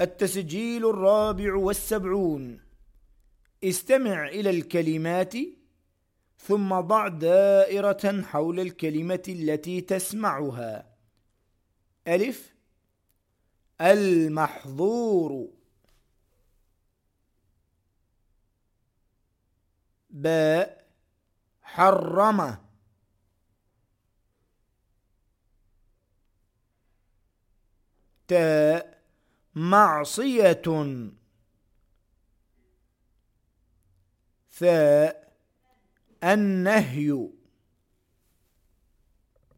التسجيل الرابع والسبعون. استمع إلى الكلمات ثم ضع دائرة حول الكلمة التي تسمعها. ألف. المحظور. باء. حرم. تاء. معصية. ثاء النهي.